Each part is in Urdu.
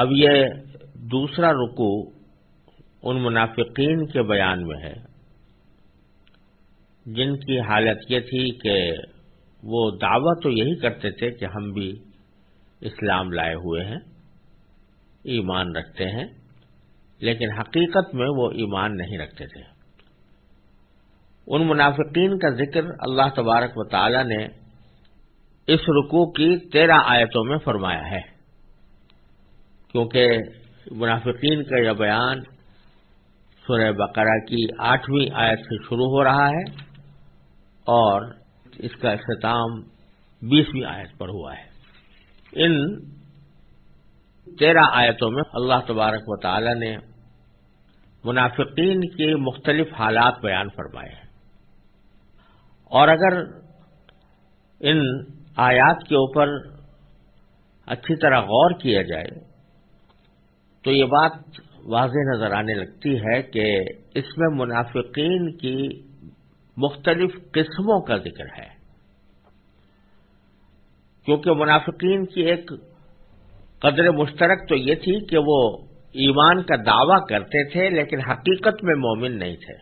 اب یہ دوسرا رکو ان منافقین کے بیان میں ہے۔ جن کی حالت یہ تھی کہ وہ دعویٰ تو یہی کرتے تھے کہ ہم بھی اسلام لائے ہوئے ہیں، ایمان رکھتے ہیں، لیکن حقیقت میں وہ ایمان نہیں رکھتے تھے۔ ان منافقین کا ذکر اللہ تبارک و تعالی نے اس رکوع کی تیرہ آیتوں میں فرمایا ہے۔ کیونکہ منافقین کا یہ بیان سورہ بقرہ کی آٹھویں آیت سے شروع ہو رہا ہے اور اس کا اختتام بیسویں آیت پر ہوا ہے۔ ان تیرہ آیتوں میں اللہ تبارک و تعالی نے منافقین کے مختلف حالات بیان فرمائے ہیں۔ اور اگر ان آیات کے اوپر اچھی طرح غور کیا جائے تو یہ بات واضح نظر آنے لگتی ہے کہ اس میں منافقین کی مختلف قسموں کا ذکر ہے۔ کیونکہ منافقین کی ایک قدر مشترک تو یہ تھی کہ وہ ایمان کا دعویٰ کرتے تھے لیکن حقیقت میں مومن نہیں تھے۔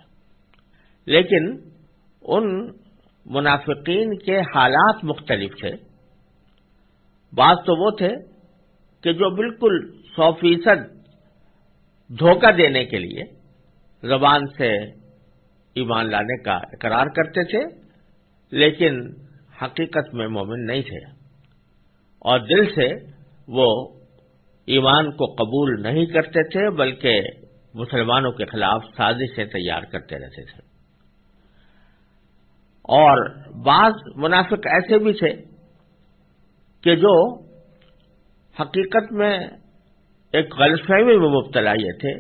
لیکن ان منافقین کے حالات مختلف تھے۔ بعض تو وہ تھے کہ جو بالکل سو فیصد دھوکہ دینے کے لیے زبان سے ایمان لانے کا اقرار کرتے تھے، لیکن حقیقت میں مومن نہیں تھے۔ اور دل سے وہ ایمان کو قبول نہیں کرتے تھے، بلکہ مسلمانوں کے خلاف سازشیں تیار کرتے رہتے تھے۔ اور بعض منافق ایسے بھی تھے کہ جو حقیقت میں ایک غلط فہمی میں مبتلا یہ تھے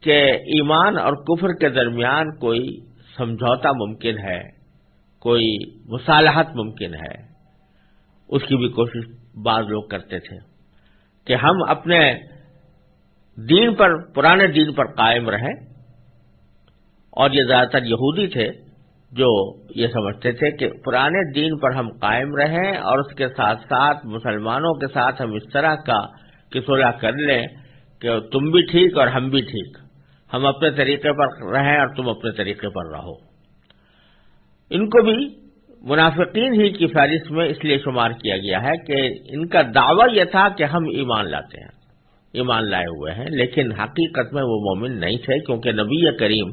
کہ ایمان اور کفر کے درمیان کوئی سمجھوتا ممکن ہے، کوئی مصالحت ممکن ہے۔ اس کی بھی کوشش بعض لوگ کرتے تھے کہ ہم اپنے دین پر، پرانے دین پر قائم رہیں۔ اور یہ زیادہ تر یہودی تھے جو یہ سمجھتے تھے کہ پرانے دین پر ہم قائم رہیں اور اس کے ساتھ ساتھ مسلمانوں کے ساتھ ہم اس طرح کا کسولہ کر لیں کہ تم بھی ٹھیک اور ہم بھی ٹھیک۔ ہم اپنے طریقے پر رہیں اور تم اپنے طریقے پر رہو۔ ان کو بھی منافقین ہی کی فہرست میں اس لیے شمار کیا گیا ہے کہ ان کا دعویٰ یہ تھا کہ ہم ایمان لاتے ہیں۔ ایمان لائے ہوئے ہیں، لیکن حقیقت میں وہ مومن نہیں تھے، کیونکہ نبی کریم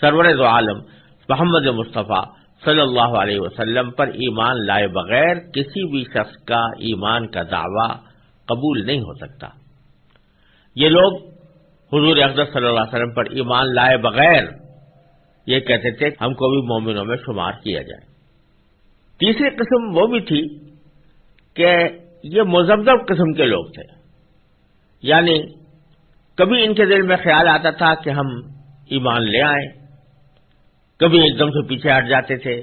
سرور دو عالم محمد مصطفیٰ صلی اللہ علیہ وسلم پر ایمان لائے بغیر کسی بھی شخص کا ایمان کا دعویٰ قبول نہیں ہو سکتا۔ یہ لوگ حضور اقدس صلی اللہ علیہ وسلم پر ایمان لائے بغیر یہ کہتے تھے ہم کو بھی مومنوں میں شمار کیا جائے۔ تیسری قسم وہ بھی تھی کہ یہ مذبذب قسم کے لوگ تھے۔ یعنی کبھی ان کے دل میں خیال آتا تھا کہ ہم ایمان لے آئیں کبھی ایک دم سے پیچھے ہٹ جاتے تھے۔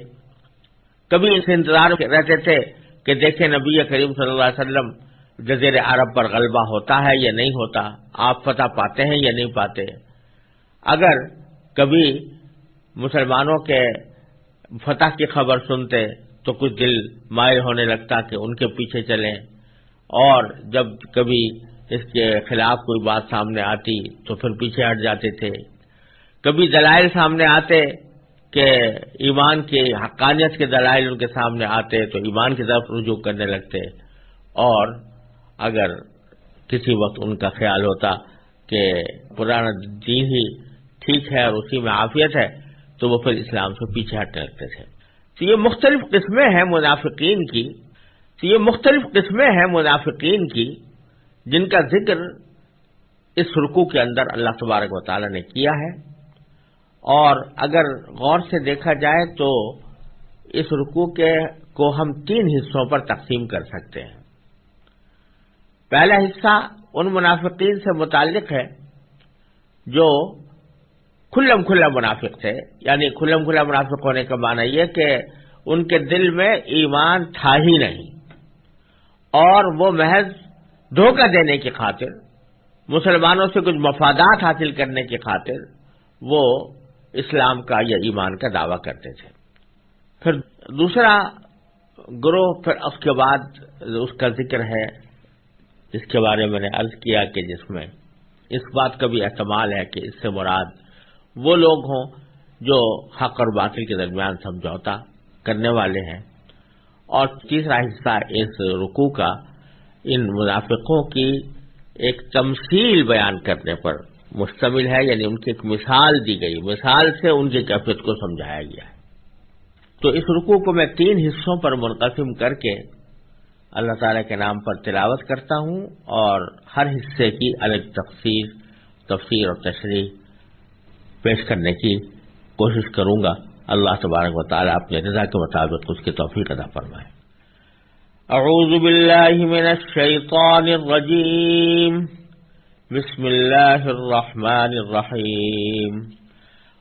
کبھی ان سے انتظار رہتے تھے کہ دیکھیں نبی کریم صلی اللہ علیہ وسلم جزیر عرب پر غلبہ ہوتا ہے یا نہیں ہوتا، آپ فتح پاتے ہیں یا نہیں پاتے؟ اگر کبھی مسلمانوں کے فتح کی خبر سنتے تو کچھ دل مائل ہونے لگتا کہ ان کے پیچھے چلیں۔ اور جب کبھی اس کے خلاف کوئی بات سامنے آتی تو پھر پیچھے ہٹ جاتے تھے۔ کبھی دلائل سامنے آتے کہ ایمان کی حقانیت کے دلائل ان کے سامنے آتے تو ایمان کی طرف رجوع کرنے لگتے۔ اور اگر کسی وقت ان کا خیال ہوتا کہ پرانا دین جی ہی ٹھیک ہے اور اسی میں عافیت ہے، تو وہ پھر اسلام سے پیچھے ہٹنے لگتے تھے۔ تو یہ مختلف قسمیں ہیں منافقین کی۔ تو یہ مختلف قسمیں ہیں منافقین کی جن کا ذکر اس رکو کے اندر اللہ تبارک و تعالی نے کیا ہے۔ اور اگر غور سے دیکھا جائے تو اس رکو کے کو ہم تین حصوں پر تقسیم کر سکتے ہیں۔ پہلا حصہ ان منافقین سے متعلق ہے جو کھلم کھلا منافق تھے۔ یعنی کھلم کھلا منافق ہونے کا معنی یہ کہ ان کے دل میں ایمان تھا ہی نہیں۔ اور وہ محض دھوکہ دینے کی خاطر، مسلمانوں سے کچھ مفادات حاصل کرنے کی خاطر وہ اسلام کا یا ایمان کا دعویٰ کرتے تھے۔ پھر دوسرا گروہ، پھر اس کے بعد اس کا ذکر ہے۔ جس کے بارے میں نے عرض کیا کہ جس میں اس بات کا بھی احتمال ہے کہ اس سے مراد وہ لوگ ہوں جو حق اور باطل کے درمیان سمجھوتا کرنے والے ہیں۔ اور تیسرا حصہ اس رکو کا ان منافقوں کی ایک تمثیل بیان کرنے پر مشتمل ہے یعنی ان کی ایک مثال دی گئی۔ مثال سے ان کی کیفیت کو سمجھایا گیا ہے۔ تو اس رکو کو میں تین حصوں پر منقسم کر کے اللہ تعالی کے نام پر تلاوت کرتا ہوں اور ہر حصے کی الگ تفسیر تفسیر اور تشریح پیش کرنے کی کوشش کروں گا۔ اللہ تبارک و تعالیٰ اپنے رضا کے مطابق اس کی توفیق ادا فرمائے۔ اعوذ باللہ من الشیطان الرجیم۔ بسم اللہ الرحمن الرحیم۔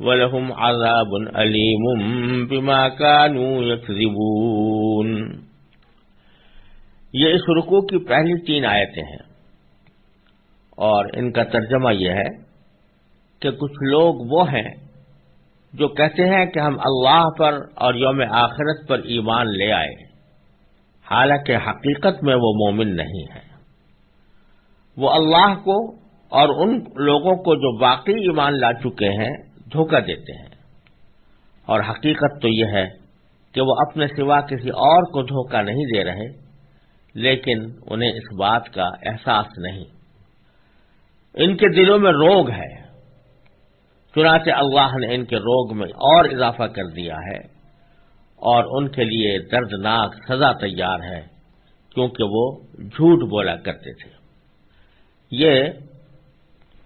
ولهم عذاب علیم بما كانوا يكذبون۔ یہ اس رکو کی پہلی تین آیتیں ہیں۔ اور ان کا ترجمہ یہ ہے کہ کچھ لوگ وہ ہیں جو کہتے ہیں کہ ہم اللہ پر اور یوم آخرت پر ایمان لے آئے حالانکہ حقیقت میں وہ مومن نہیں ہے وہ اللہ کو اور ان لوگوں کو جو باقی ایمان لا چکے ہیں دھوکہ دیتے ہیں۔ اور حقیقت تو یہ ہے کہ وہ اپنے سوا کسی اور کو دھوکہ نہیں دے رہے، لیکن انہیں اس بات کا احساس نہیں۔ ان کے دلوں میں روگ ہے، چنانچہ اللہ نے ان کے روگ میں اور اضافہ کر دیا ہے، اور ان کے لیے دردناک سزا تیار ہے، کیونکہ وہ جھوٹ بولا کرتے تھے۔ یہ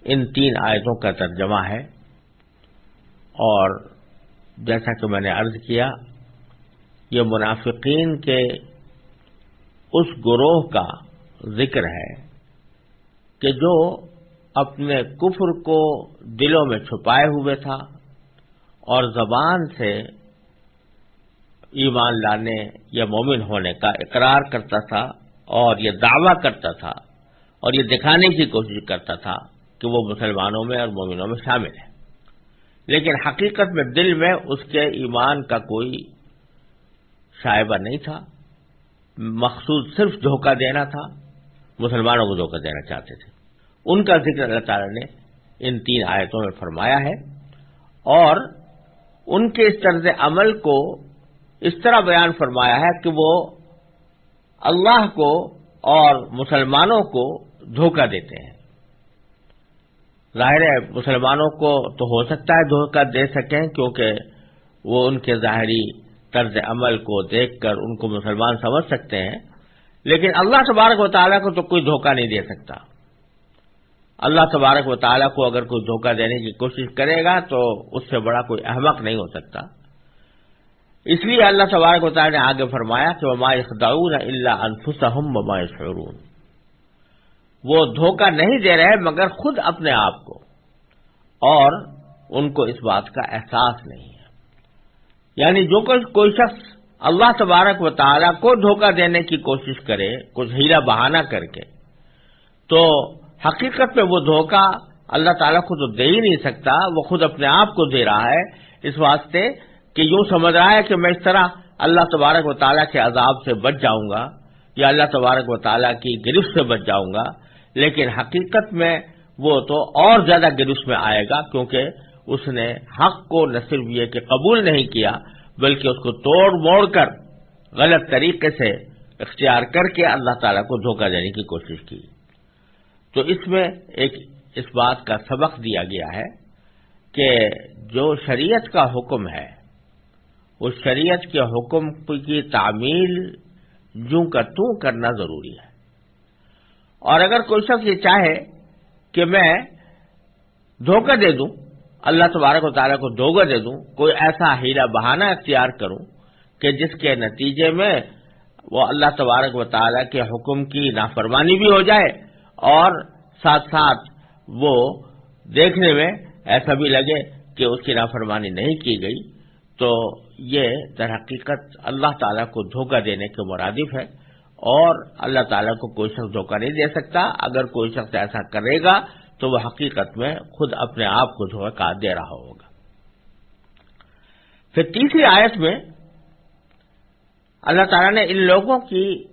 ان تین آیتوں کا ترجمہ ہے۔ اور جیسا کہ میں نے عرض کیا، یہ منافقین کے اس گروہ کا ذکر ہے کہ جو اپنے کفر کو دلوں میں چھپائے ہوئے تھا اور زبان سے ایمان لانے یا مومن ہونے کا اقرار کرتا تھا اور یہ دعویٰ کرتا تھا اور یہ دکھانے کی کوشش کرتا تھا کہ وہ مسلمانوں میں اور مومنوں میں شامل ہے۔ لیکن حقیقت میں دل میں اس کے ایمان کا کوئی شائبہ نہیں تھا۔ مقصود صرف دھوکہ دینا تھا۔ مسلمانوں کو دھوکہ دینا چاہتے تھے۔ ان کا ذکر اللہ تعالی نے ان تین آیتوں میں فرمایا ہے اور ان کے اس طرز عمل کو اس طرح بیان فرمایا ہے کہ وہ اللہ کو اور مسلمانوں کو دھوکہ دیتے ہیں۔ ظاہر ہے مسلمانوں کو تو ہو سکتا ہے دھوکہ دے سکیں، کیونکہ وہ ان کے ظاہری طرز عمل کو دیکھ کر ان کو مسلمان سمجھ سکتے ہیں۔ لیکن اللہ تبارک و تعالیٰ کو تو کوئی دھوکہ نہیں دے سکتا۔ اللہ تبارک و تعالیٰ کو اگر کوئی دھوکہ دینے کی کوشش کرے گا تو اس سے بڑا کوئی احمق نہیں ہو سکتا۔ اس لیے اللہ تبارک و تعالیٰ نے آگے فرمایا کہ وما اخداؤن اللہ انفسہم وما یشعرون وہ دھوکہ نہیں دے رہے مگر خود اپنے آپ کو۔ اور ان کو اس بات کا احساس نہیں ہے۔ یعنی جو کوئی شخص اللہ تبارک و تعالیٰ کو دھوکہ دینے کی کوشش کرے، کچھ ہیرا بہانہ کر کے، تو حقیقت میں وہ دھوکہ اللہ تعالیٰ کو تو دے ہی نہیں سکتا، وہ خود اپنے آپ کو دے رہا ہے۔ اس واسطے کہ یوں سمجھ رہا ہے کہ میں اس طرح اللہ تبارک و تعالیٰ کے عذاب سے بچ جاؤں گا یا اللہ تبارک و تعالیٰ کی گرفت سے بچ جاؤں گا۔ لیکن حقیقت میں وہ تو اور زیادہ گرس میں آئے گا، کیونکہ اس نے حق کو نہ صرف یہ کہ قبول نہیں کیا، بلکہ اس کو توڑ موڑ کر غلط طریقے سے اختیار کر کے اللہ تعالیٰ کو دھوکہ دینے کی کوشش کی۔ تو اس میں ایک اس بات کا سبق دیا گیا ہے کہ جو شریعت کا حکم ہے، اس شریعت کے حکم کی تعمیل جوں کا تو کرنا ضروری ہے۔ اور اگر کوئی شخص یہ چاہے کہ میں دھوکہ دے دوں، اللہ تبارک و تعالیٰ کو دھوکہ دے دوں، کوئی ایسا ہیرا بہانہ اختیار کروں کہ جس کے نتیجے میں وہ اللہ تبارک و تعالیٰ کے حکم کی نافرمانی بھی ہو جائے اور ساتھ ساتھ وہ دیکھنے میں ایسا بھی لگے کہ اس کی نافرمانی نہیں کی گئی۔ تو یہ در حقیقت اللہ تعالیٰ کو دھوکہ دینے کے مرادف ہے۔ اور اللہ تعالیٰ کو کوئی شخص دھوکہ نہیں دے سکتا۔ اگر کوئی شخص ایسا کرے گا تو وہ حقیقت میں خود اپنے آپ کو دھوکہ دے رہا ہوگا۔ پھر تیسری آیت میں اللہ تعالیٰ نے ان لوگوں کی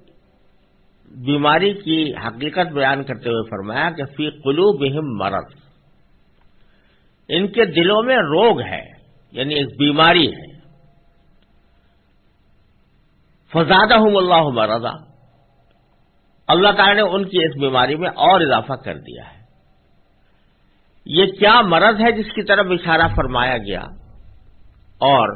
بیماری کی حقیقت بیان کرتے ہوئے فرمایا کہ فی قلوب مرض۔ ان کے دلوں میں روگ ہے یعنی ایک بیماری ہے۔ فزادہ ہوں اللہ مرضا۔ اللہ تعالیٰ نے ان کی اس بیماری میں اور اضافہ کر دیا ہے۔ یہ کیا مرض ہے جس کی طرف اشارہ فرمایا گیا؟ اور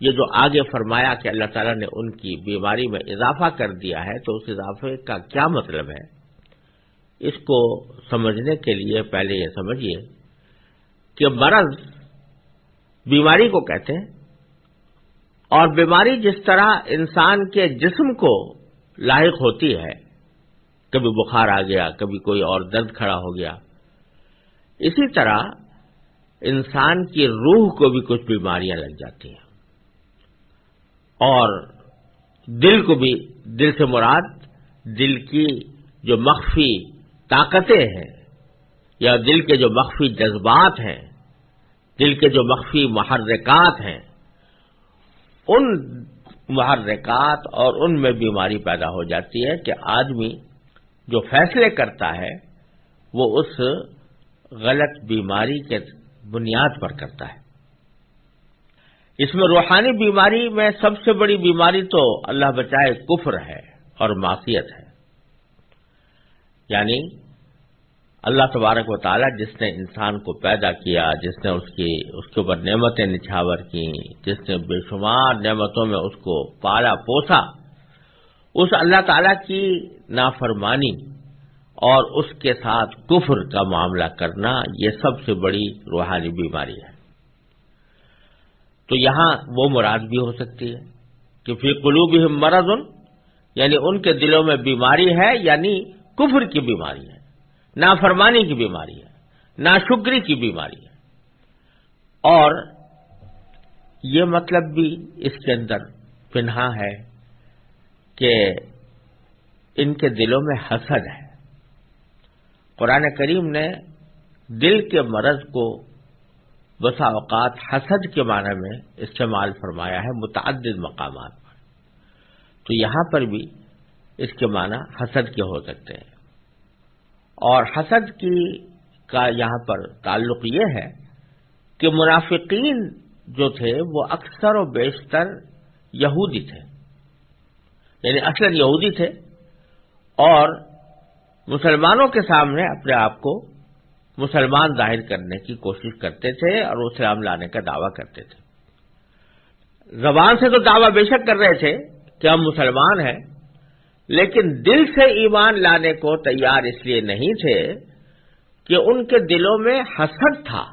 یہ جو آگے فرمایا کہ اللہ تعالیٰ نے ان کی بیماری میں اضافہ کر دیا ہے، تو اس اضافے کا کیا مطلب ہے؟ اس کو سمجھنے کے لیے پہلے یہ سمجھیے کہ مرض بیماری کو کہتے ہیں، اور بیماری جس طرح انسان کے جسم کو لاحق ہوتی ہے کبھی بخار آ گیا، کبھی کوئی اور درد کھڑا ہو گیا۔ اسی طرح انسان کی روح کو بھی کچھ بیماریاں لگ جاتی ہیں۔ اور دل کو بھی، دل سے مراد دل کی جو مخفی طاقتیں ہیں یا دل کے جو مخفی جذبات ہیں، دل کے جو مخفی محرکات ہیں، ان محرکات اور ان میں بیماری پیدا ہو جاتی ہے کہ آدمی جو فیصلے کرتا ہے، وہ اس غلط بیماری کے بنیاد پر کرتا ہے۔ اس میں روحانی بیماری میں سب سے بڑی بیماری تو اللہ بچائے کفر ہے اور معصیت ہے۔ یعنی اللہ تبارک و تعالیٰ جس نے انسان کو پیدا کیا، جس نے اس کی، اس کے اوپر نعمتیں نچھاور کی جس نے بے شمار نعمتوں میں اس کو پالا پوسا اس اللہ تعالیٰ کی نافرمانی اور اس کے ساتھ کفر کا معاملہ کرنا یہ سب سے بڑی روحانی بیماری ہے۔ تو یہاں وہ مراد بھی ہو سکتی ہے کہ پھر قلوب مرض یعنی ان کے دلوں میں بیماری ہے یعنی کفر کی بیماری ہے، نافرمانی کی بیماری ہے، ناشکری کی بیماری ہے۔ اور یہ مطلب بھی اس کے اندر پنہا ہے۔ کہ ان کے دلوں میں حسد ہے۔ قرآن کریم نے دل کے مرض کو بسا اوقات حسد کے معنی میں استعمال فرمایا ہے متعدد مقامات پر۔ تو یہاں پر بھی اس کے معنی حسد کے ہو سکتے ہیں۔ اور حسد کی کا یہاں پر تعلق یہ ہے کہ منافقین جو تھے وہ اکثر و بیشتر یہودی تھے۔ یعنی اصل یہودی تھے اور مسلمانوں کے سامنے اپنے آپ کو مسلمان ظاہر کرنے کی کوشش کرتے تھے اور اسلام لانے کا دعویٰ کرتے تھے۔ زبان سے تو دعویٰ بے شک کر رہے تھے کہ ہم مسلمان ہیں، لیکن دل سے ایمان لانے کو تیار اس لیے نہیں تھے کہ ان کے دلوں میں حسد تھا۔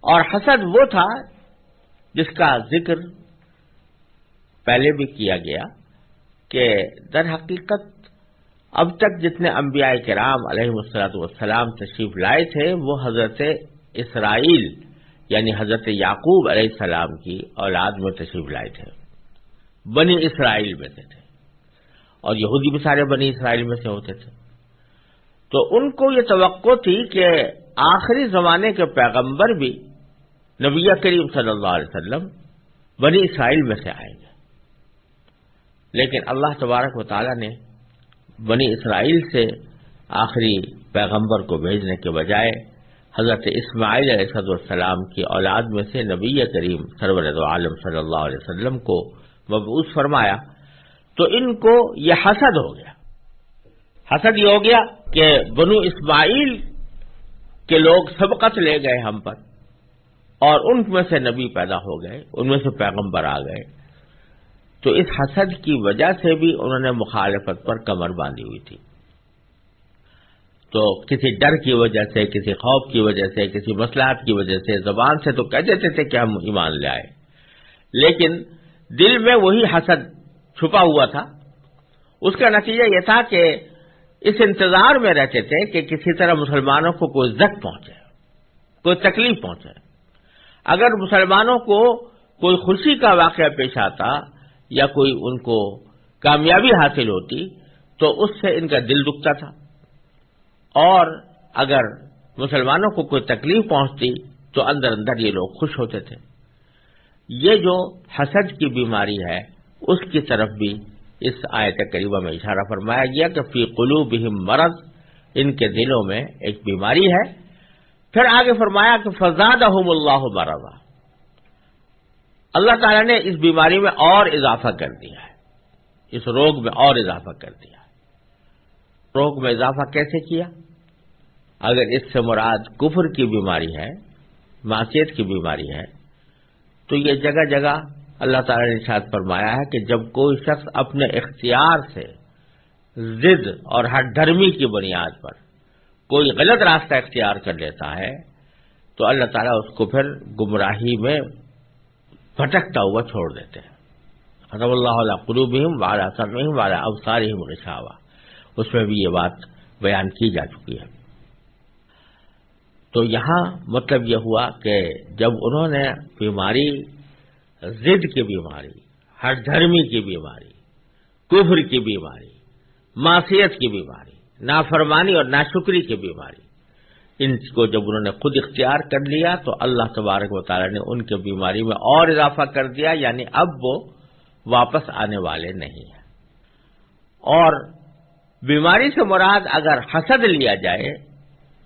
اور حسد وہ تھا جس کا ذکر پہلے بھی کیا گیا۔ کہ در حقیقت اب تک جتنے انبیاء کرام علیہ مسلاط والسلام تشریف لائے تھے، وہ حضرت اسرائیل یعنی حضرت یعقوب علیہ السلام کی اولاد میں تشریف لائے تھے، بنی اسرائیل میں سے تھے، اور یہودی بھی سارے بنی اسرائیل میں سے ہوتے تھے۔ تو ان کو یہ توقع تھی کہ آخری زمانے کے پیغمبر بھی نبی کریم صلی اللہ علیہ وسلم بنی اسرائیل میں سے آئیں گے۔ لیکن اللہ تبارک و تعالیٰ نے بنی اسرائیل سے آخری پیغمبر کو بھیجنے کے بجائے حضرت اسماعیل علیہ صد السلام کی اولاد میں سے نبی کریم سرور عالم صلی اللہ علیہ وسلم کو مبعوث فرمایا، تو ان کو یہ حسد ہو گیا۔ حسد یہ ہو گیا کہ بنو اسماعیل کے لوگ سبقت لے گئے ہم پر اور ان میں سے نبی پیدا ہو گئے، ان میں سے پیغمبر آ گئے۔ تو اس حسد کی وجہ سے بھی انہوں نے مخالفت پر کمر باندھی ہوئی تھی۔ تو کسی ڈر کی وجہ سے، کسی خوف کی وجہ سے، کسی مسلحات کی وجہ سے زبان سے تو کہہ دیتے تھے کہ ہم ایمان لے آئے۔ لیکن دل میں وہی حسد چھپا ہوا تھا۔ اس کا نتیجہ یہ تھا کہ اس انتظار میں رہتے تھے کہ کسی طرح مسلمانوں کو کوئی زخ پہنچے، کوئی تکلیف پہنچے۔ اگر مسلمانوں کو کوئی خوشی کا واقعہ پیش آتا یا کوئی ان کو کامیابی حاصل ہوتی تو اس سے ان کا دل دکھتا تھا۔ اور اگر مسلمانوں کو کوئی تکلیف پہنچتی تو اندر اندر یہ لوگ خوش ہوتے تھے۔ یہ جو حسد کی بیماری ہے، اس کی طرف بھی اس آیت قریبہ میں اشارہ فرمایا گیا کہ فی قلوبہم مرض، ان کے دلوں میں ایک بیماری ہے۔ پھر آگے فرمایا کہ فضاد اللہ مرضا۔ اللہ تعالیٰ نے اس بیماری میں اور اضافہ کر دیا ہے۔ اس روگ میں اور اضافہ کر دیا روگ میں اضافہ کیسے کیا؟ اگر اس سے مراد کفر کی بیماری ہے معاشیت کی بیماری ہے، تو یہ جگہ جگہ اللہ تعالی نے شاد فرمایا ہے کہ جب کوئی شخص اپنے اختیار سے ضد اور ہر دھرمی کی بنیاد پر کوئی غلط راستہ اختیار کر لیتا ہے، تو اللہ تعالیٰ اس کو پھر گمراہی میں بھٹکتا ہوا چھوڑ دیتے ہیں۔ رب اللہ علیہ قلوبہم والا سرمہم والا اوسارہم غشاوہ اس میں بھی یہ بات بیان کی جا چکی ہے۔ تو یہاں مطلب یہ ہوا کہ جب انہوں نے بیماری، ضد کی بیماری، ہر دھرمی کی بیماری، کفر کی بیماری، معصیت کی بیماری، نافرمانی اور ناشکری کی بیماری ان کو جب انہوں نے خود اختیار کر لیا تو اللہ تبارک و تعالیٰ نے ان کی بیماری میں اور اضافہ کر دیا یعنی اب وہ واپس آنے والے نہیں ہیں۔ اور بیماری سے مراد اگر حسد لیا جائے،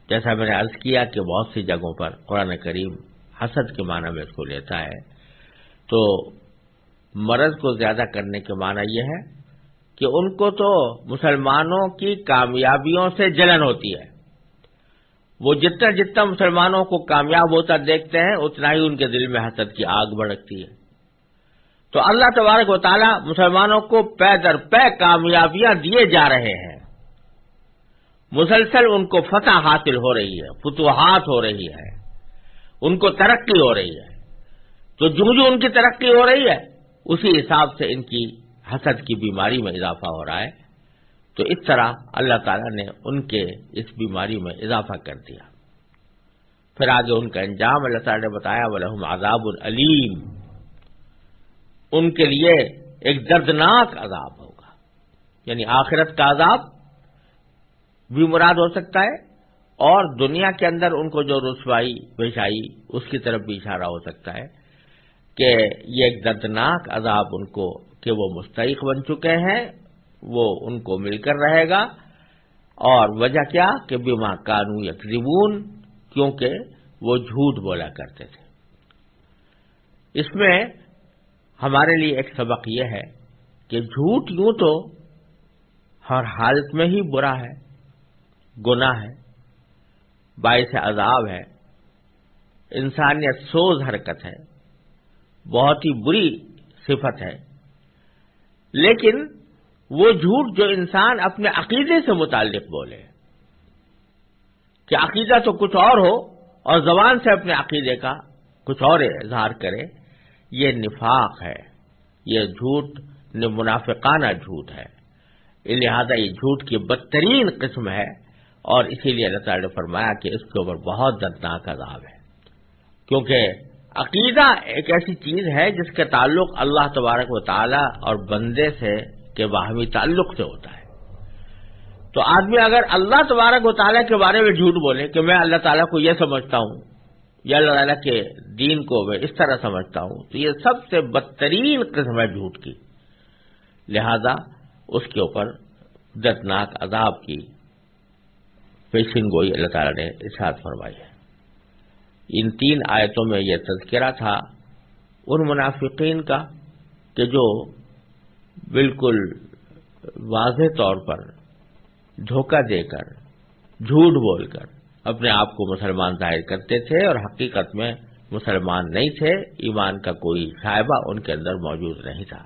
جیسا میں نے عرض کیا کہ بہت سی جگہوں پر قرآن کریم حسد کے معنی میں اس کو لیتا ہے، تو مرض کو زیادہ کرنے کے معنی یہ ہے کہ ان کو تو مسلمانوں کی کامیابیوں سے جلن ہوتی ہے۔ وہ جتنا جتنا مسلمانوں کو کامیاب ہوتا دیکھتے ہیں، اتنا ہی ان کے دل میں حسد کی آگ بڑھتی ہے۔ تو اللہ تبارک و تعالیٰ مسلمانوں کو پے در پے کامیابیاں دیے جا رہے ہیں۔ مسلسل ان کو فتح حاصل ہو رہی ہے، فتوحات ہو رہی ہے، ان کو ترقی ہو رہی ہے۔ تو جو جو ان کی ترقی ہو رہی ہے، اسی حساب سے ان کی حسد کی بیماری میں اضافہ ہو رہا ہے۔ تو اس طرح اللہ تعالیٰ نے ان کے اس بیماری میں اضافہ کر دیا۔ پھر آگے ان کا انجام اللہ تعالیٰ نے بتایا ولحم عذاب العلیم ان کے لیے ایک دردناک عذاب ہوگا۔ یعنی آخرت کا عذاب بھی مراد ہو سکتا ہے اور دنیا کے اندر ان کو جو رسوائی پیش آئی اس کی طرف بھی اشارہ ہو سکتا ہے کہ یہ ایک دردناک عذاب ان کو، کہ وہ مستحق بن چکے ہیں۔ وہ ان کو مل کر رہے گا۔ اور وجہ کیا؟ کہ بیما کانو یکریبون کیونکہ وہ جھوٹ بولا کرتے تھے۔ اس میں ہمارے لیے ایک سبق یہ ہے کہ جھوٹ یوں تو ہر حالت میں ہی برا ہے، گناہ ہے، باعث عذاب ہے، انسانیت سوز حرکت ہے، بہت ہی بری صفت ہے۔ لیکن وہ جھوٹ جو انسان اپنے عقیدے سے متعلق بولے کہ عقیدہ تو کچھ اور ہو اور زبان سے اپنے عقیدے کا کچھ اور اظہار کرے، یہ نفاق ہے، یہ جھوٹ منافقانہ جھوٹ ہے۔ لہذا یہ جھوٹ کی بدترین قسم ہے اور اسی لیے اللہ تعالی نے فرمایا کہ اس کے اوپر بہت دردناک عذاب ہے۔ کیونکہ عقیدہ ایک ایسی چیز ہے جس کا تعلق اللہ تبارک و تعالی اور بندے سے کے باہمی تعلق سے ہوتا ہے۔ تو آدمی اگر اللہ تبارک و تعالیٰ کے بارے میں جھوٹ بولے کہ میں اللہ تعالیٰ کو یہ سمجھتا ہوں، یا اللہ تعالیٰ کے دین کو میں اس طرح سمجھتا ہوں، تو یہ سب سے بدترین قسم ہے جھوٹ کی۔ لہذا اس کے اوپر دردناک عذاب کی پیشن گوئی اللہ تعالیٰ نے ارشاد فرمائی ہے۔ ان تین آیتوں میں یہ تذکرہ تھا ان منافقین کا کہ جو بالکل واضح طور پر دھوکہ دے کر، جھوٹ بول کر اپنے آپ کو مسلمان ظاہر کرتے تھے اور حقیقت میں مسلمان نہیں تھے، ایمان کا کوئی صاحبہ ان کے اندر موجود نہیں تھا۔